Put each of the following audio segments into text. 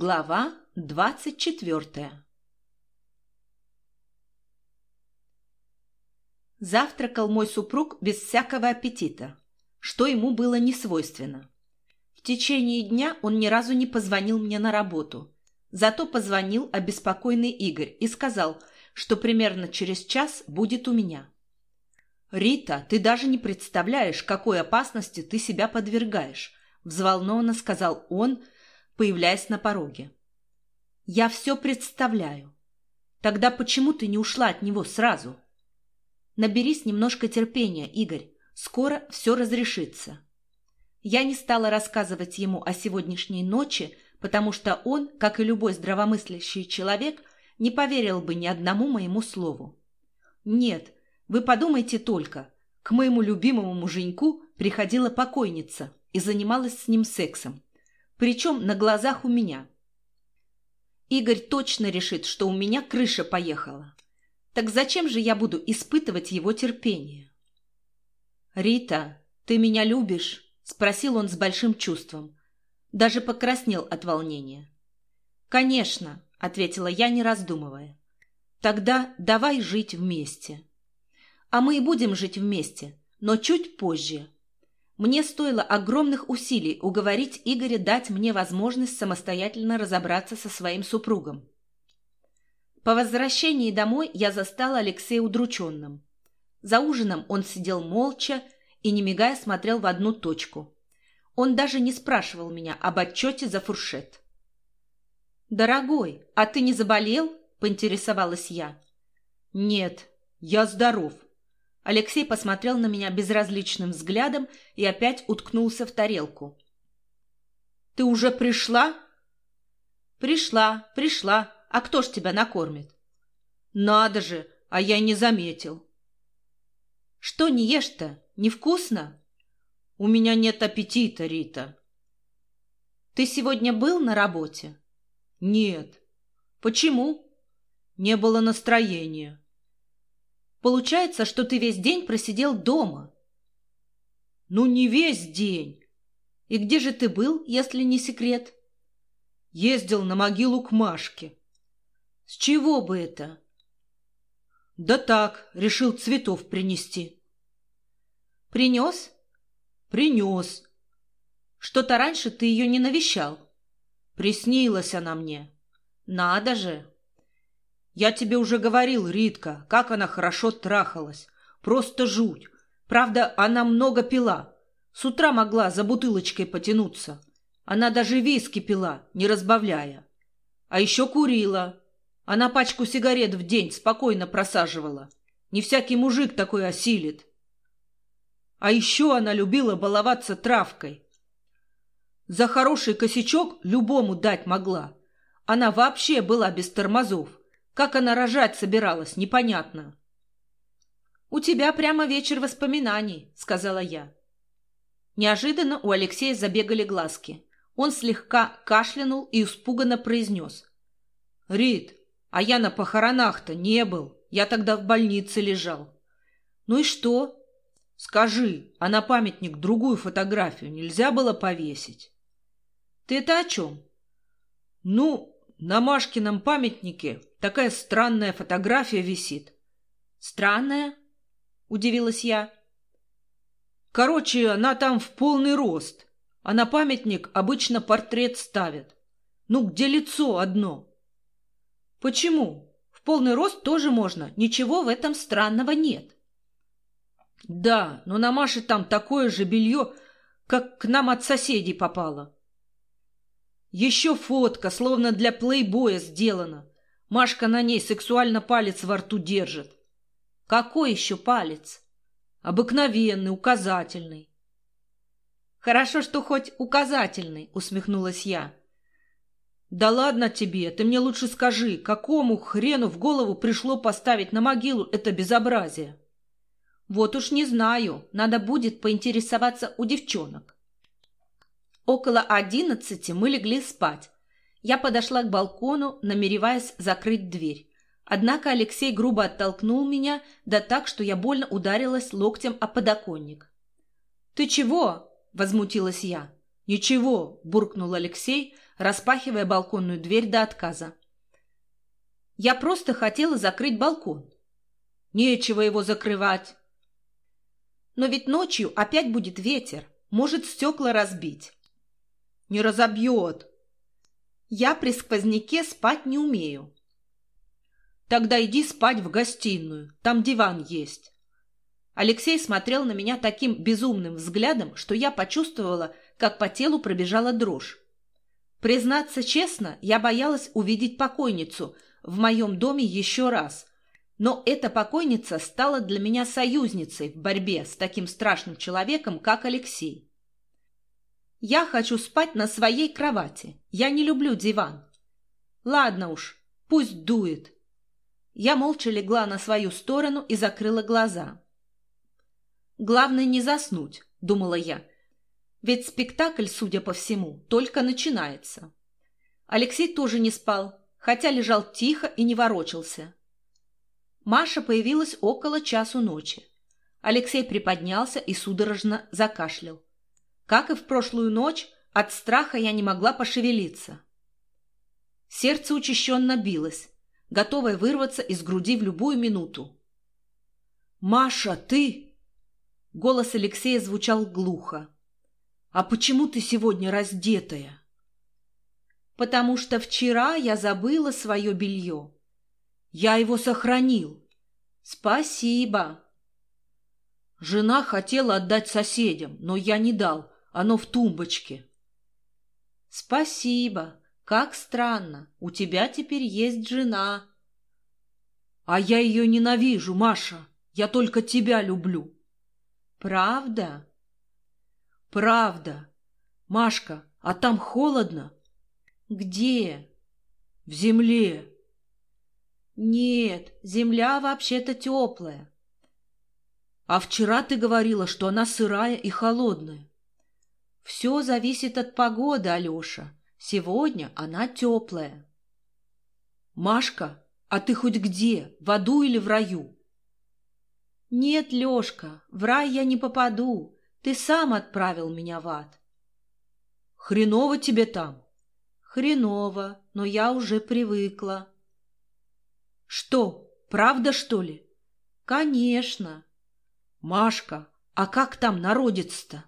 Глава двадцать четвертая Завтракал мой супруг без всякого аппетита, что ему было не свойственно. В течение дня он ни разу не позвонил мне на работу, зато позвонил обеспокоенный Игорь и сказал, что примерно через час будет у меня. «Рита, ты даже не представляешь, какой опасности ты себя подвергаешь», взволнованно сказал он, — появляясь на пороге. «Я все представляю. Тогда почему ты не ушла от него сразу?» «Наберись немножко терпения, Игорь. Скоро все разрешится». Я не стала рассказывать ему о сегодняшней ночи, потому что он, как и любой здравомыслящий человек, не поверил бы ни одному моему слову. «Нет, вы подумайте только. К моему любимому муженьку приходила покойница и занималась с ним сексом причем на глазах у меня. Игорь точно решит, что у меня крыша поехала. Так зачем же я буду испытывать его терпение? «Рита, ты меня любишь?» — спросил он с большим чувством. Даже покраснел от волнения. «Конечно», — ответила я, не раздумывая. «Тогда давай жить вместе». «А мы и будем жить вместе, но чуть позже, мне стоило огромных усилий уговорить Игоря дать мне возможность самостоятельно разобраться со своим супругом. По возвращении домой я застала Алексея удрученным. За ужином он сидел молча и, не мигая, смотрел в одну точку. Он даже не спрашивал меня об отчете за фуршет. «Дорогой, а ты не заболел?» – поинтересовалась я. «Нет, я здоров», Алексей посмотрел на меня безразличным взглядом и опять уткнулся в тарелку. «Ты уже пришла?» «Пришла, пришла. А кто ж тебя накормит?» «Надо же, а я не заметил». «Что не ешь-то? Невкусно?» «У меня нет аппетита, Рита». «Ты сегодня был на работе?» «Нет». «Почему?» «Не было настроения». Получается, что ты весь день просидел дома. Ну, не весь день. И где же ты был, если не секрет? Ездил на могилу к Машке. С чего бы это? Да так, решил цветов принести. Принес? Принес. Что-то раньше ты ее не навещал. Приснилась она мне. Надо же. Я тебе уже говорил, Ритка, как она хорошо трахалась. Просто жуть. Правда, она много пила. С утра могла за бутылочкой потянуться. Она даже виски пила, не разбавляя. А еще курила. Она пачку сигарет в день спокойно просаживала. Не всякий мужик такой осилит. А еще она любила баловаться травкой. За хороший косячок любому дать могла. Она вообще была без тормозов. Как она рожать собиралась, непонятно. «У тебя прямо вечер воспоминаний», — сказала я. Неожиданно у Алексея забегали глазки. Он слегка кашлянул и испуганно произнес. «Рит, а я на похоронах-то не был. Я тогда в больнице лежал». «Ну и что?» «Скажи, а на памятник другую фотографию нельзя было повесить?» «Ты это о чем?» «Ну, на Машкином памятнике такая странная фотография висит. Странная? Удивилась я. Короче, она там в полный рост, а на памятник обычно портрет ставят. Ну, где лицо одно? Почему? В полный рост тоже можно, ничего в этом странного нет. Да, но на Маше там такое же белье, как к нам от соседей попало. Еще фотка, словно для плейбоя сделана. Машка на ней сексуально палец во рту держит. Какой еще палец? Обыкновенный, указательный. Хорошо, что хоть указательный, усмехнулась я. Да ладно тебе, ты мне лучше скажи, какому хрену в голову пришло поставить на могилу это безобразие? Вот уж не знаю, надо будет поинтересоваться у девчонок. Около одиннадцати мы легли спать. Я подошла к балкону, намереваясь закрыть дверь. Однако Алексей грубо оттолкнул меня, да так, что я больно ударилась локтем о подоконник. «Ты чего?» – возмутилась я. «Ничего», – буркнул Алексей, распахивая балконную дверь до отказа. «Я просто хотела закрыть балкон». «Нечего его закрывать». «Но ведь ночью опять будет ветер, может стекла разбить». «Не разобьет». «Я при сквозняке спать не умею». «Тогда иди спать в гостиную, там диван есть». Алексей смотрел на меня таким безумным взглядом, что я почувствовала, как по телу пробежала дрожь. Признаться честно, я боялась увидеть покойницу в моем доме еще раз. Но эта покойница стала для меня союзницей в борьбе с таким страшным человеком, как Алексей. Я хочу спать на своей кровати. Я не люблю диван. Ладно уж, пусть дует. Я молча легла на свою сторону и закрыла глаза. Главное не заснуть, думала я. Ведь спектакль, судя по всему, только начинается. Алексей тоже не спал, хотя лежал тихо и не ворочался. Маша появилась около часу ночи. Алексей приподнялся и судорожно закашлял. Как и в прошлую ночь, от страха я не могла пошевелиться. Сердце учащенно билось, готовое вырваться из груди в любую минуту. «Маша, ты!» Голос Алексея звучал глухо. «А почему ты сегодня раздетая?» «Потому что вчера я забыла свое белье. Я его сохранил. Спасибо!» Жена хотела отдать соседям, но я не дал. Оно в тумбочке. «Спасибо. Как странно. У тебя теперь есть жена». «А я ее ненавижу, Маша. Я только тебя люблю». Правда? Правда. Машка, а там холодно? Где? В земле. Нет, земля вообще-то теплая. А вчера ты говорила, что она сырая и холодная. Все зависит от погоды, Алеша. Сегодня она теплая. Машка, а ты хоть где, в аду или в раю? «Нет, Лешка, в рай я не попаду. Ты сам отправил меня в ад». «Хреново тебе там?» «Хреново, но я уже привыкла». «Что, правда, что ли?» «Конечно». «Машка, а как там народец-то?»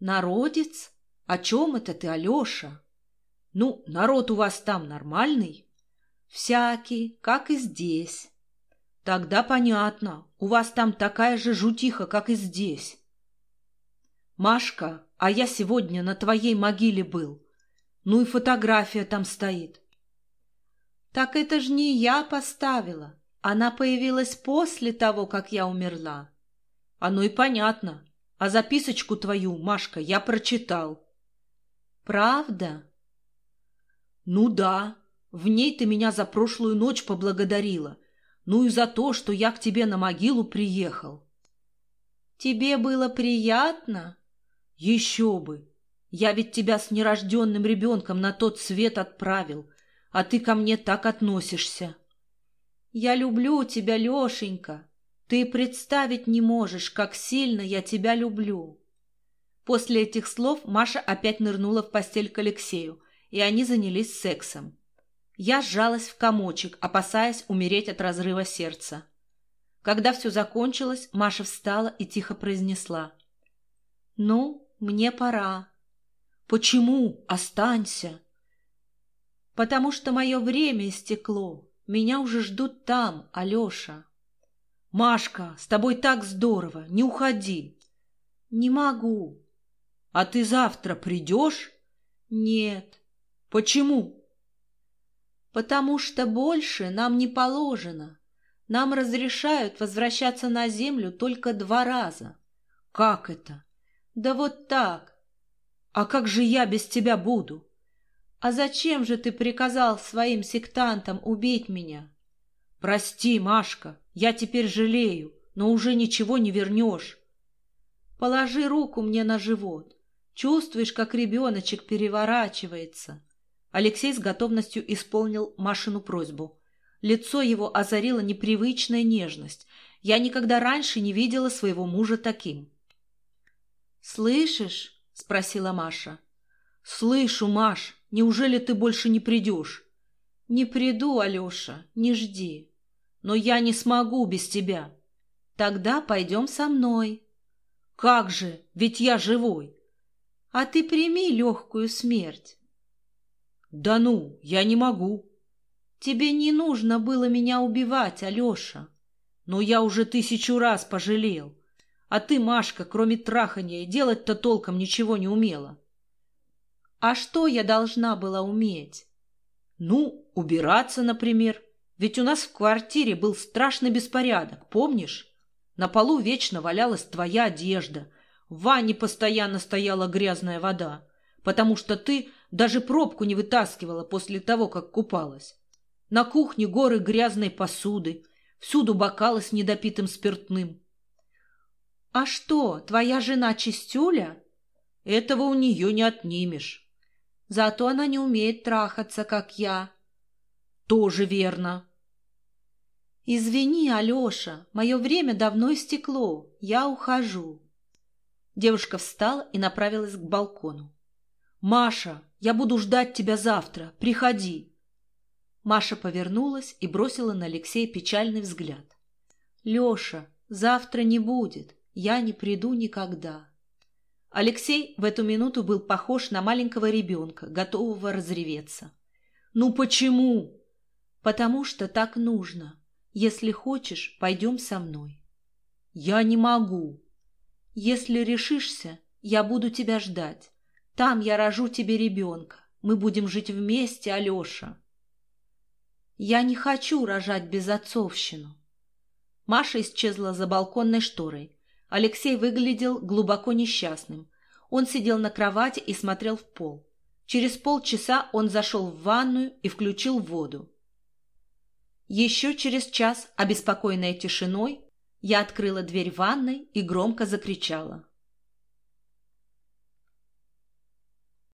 «Народец? О чем это ты, Алеша?» «Ну, народ у вас там нормальный?» «Всякий, как и здесь». Тогда понятно. У вас там такая же жутиха, как и здесь. Машка, а я сегодня на твоей могиле был. Ну и фотография там стоит. Так это ж не я поставила. Она появилась после того, как я умерла. Оно и понятно. А записочку твою, Машка, я прочитал. Правда? Ну да. В ней ты меня за прошлую ночь поблагодарила ну и за то, что я к тебе на могилу приехал. Тебе было приятно? Еще бы! Я ведь тебя с нерожденным ребенком на тот свет отправил, а ты ко мне так относишься. Я люблю тебя, Лешенька. Ты представить не можешь, как сильно я тебя люблю. После этих слов Маша опять нырнула в постель к Алексею, и они занялись сексом. Я сжалась в комочек, опасаясь умереть от разрыва сердца. Когда все закончилось, Маша встала и тихо произнесла. «Ну, мне пора». «Почему? Останься». «Потому что мое время истекло. Меня уже ждут там, Алеша». «Машка, с тобой так здорово. Не уходи». «Не могу». «А ты завтра придешь?» «Нет». «Почему?» потому что больше нам не положено. Нам разрешают возвращаться на землю только два раза. Как это? Да вот так. А как же я без тебя буду? А зачем же ты приказал своим сектантам убить меня? Прости, Машка, я теперь жалею, но уже ничего не вернешь. Положи руку мне на живот. Чувствуешь, как ребеночек переворачивается. Алексей с готовностью исполнил Машину просьбу. Лицо его озарила непривычная нежность. Я никогда раньше не видела своего мужа таким. «Слышишь?» — спросила Маша. «Слышу, Маш. Неужели ты больше не придешь? Не приду, Алеша, не жди. Но я не смогу без тебя. Тогда пойдем со мной. Как же, ведь я живой. А ты прими легкую смерть. Да ну, я не могу. Тебе не нужно было меня убивать, Алеша. Но я уже тысячу раз пожалел. А ты, Машка, кроме трахания, делать-то толком ничего не умела. А что я должна была уметь? Ну, убираться, например. Ведь у нас в квартире был страшный беспорядок, помнишь? На полу вечно валялась твоя одежда. В ванне постоянно стояла грязная вода, потому что ты даже пробку не вытаскивала после того, как купалась. На кухне горы грязной посуды, всюду бокалы с недопитым спиртным. «А что, твоя жена чистюля?» «Этого у нее не отнимешь». «Зато она не умеет трахаться, как я». «Тоже верно». «Извини, Алеша, мое время давно истекло, я ухожу». Девушка встала и направилась к балкону. «Маша, я буду ждать тебя завтра, приходи». Маша повернулась и бросила на Алексея печальный взгляд. «Леша, завтра не будет. Я не приду никогда. Алексей в эту минуту был похож на маленького ребенка, готового разреветься. «Ну почему?» «Потому что так нужно. Если хочешь, пойдем со мной». «Я не могу». «Если решишься, я буду тебя ждать. Там я рожу тебе ребенка. Мы будем жить вместе, Алеша». «Я не хочу рожать безотцовщину». Маша исчезла за балконной шторой. Алексей выглядел глубоко несчастным. Он сидел на кровати и смотрел в пол. Через полчаса он зашел в ванную и включил воду. Еще через час, обеспокоенная тишиной, я открыла дверь ванной и громко закричала.